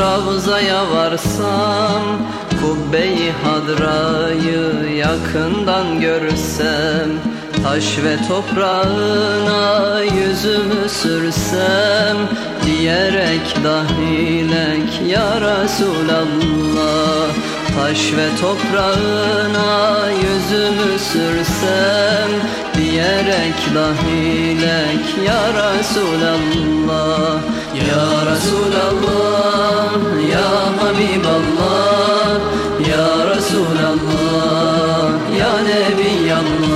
Ravza'ya varsam Kubbeyi hadrayı yakından görsem Taş ve toprağına yüzümü sürsem Diyerek dahilek ya Resulallah Taş ve toprağına yüzümü sürsem Diyerek dahilek ya Resulallah Ya Resulallah Ya Habiballah Ya Resulallah Ya Nebiyallah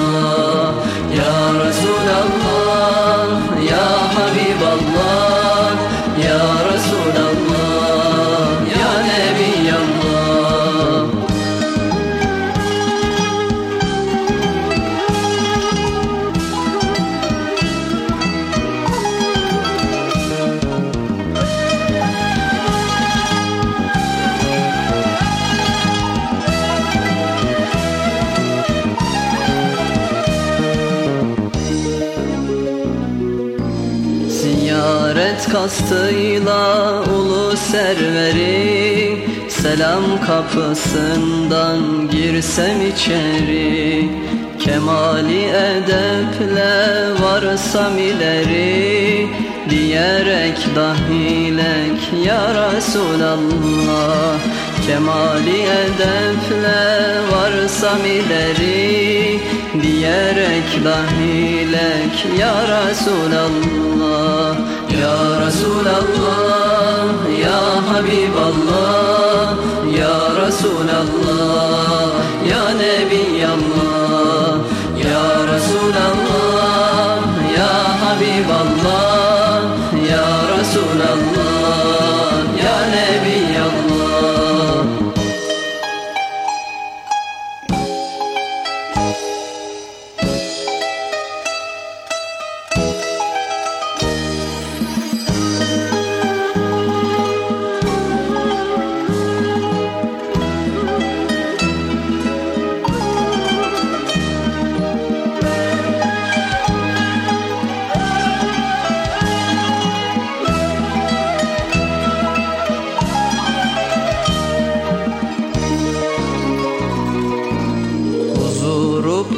Ziyaret kastıyla ulu serveri Selam kapısından girsem içeri. Kemali edeple varsam ileri Diyerek dahilek ya Resulallah. Kemali edeple varsam ileri Diyerek dahilek ya Resulallah Ya Resulallah Ya Habiballah Ya Resulallah Ya Nebiyallah Ya Resulallah Ya Habiballah Ya Resulallah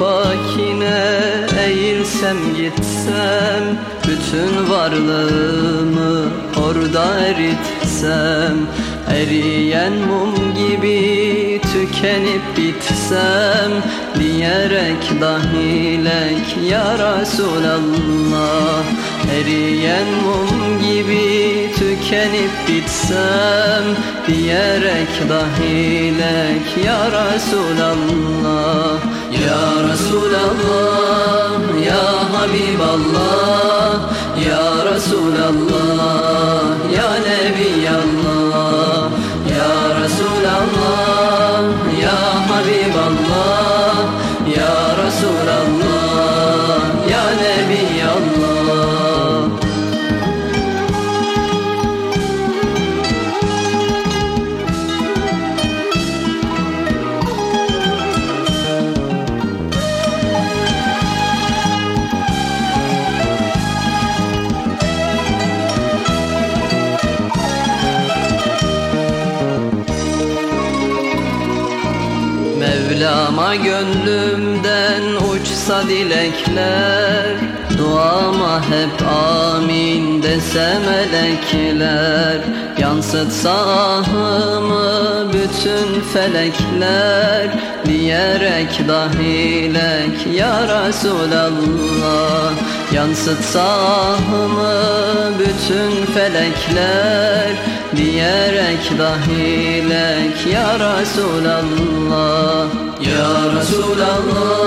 pakine eğilsem gitsem Bütün varlığımı orada eritsem Eriyen mum gibi tükenip bitsem Diyerek dahilek ya Resulallah? Eriyen mum gibi tükenip bitsem Diyerek dahilek ya Resulallah Ya Resulallah Ya Habiballah Ya Resulallah Mevlama gönlümden uçsa dilekler Duama hep amin dese melekler. Yansıtsa ahımı bütün felekler Diyerek dahilek ya Resulallah. Yansıtsa ahımı bütün felekler Diyerek dahilek ya Resulallah Resulallah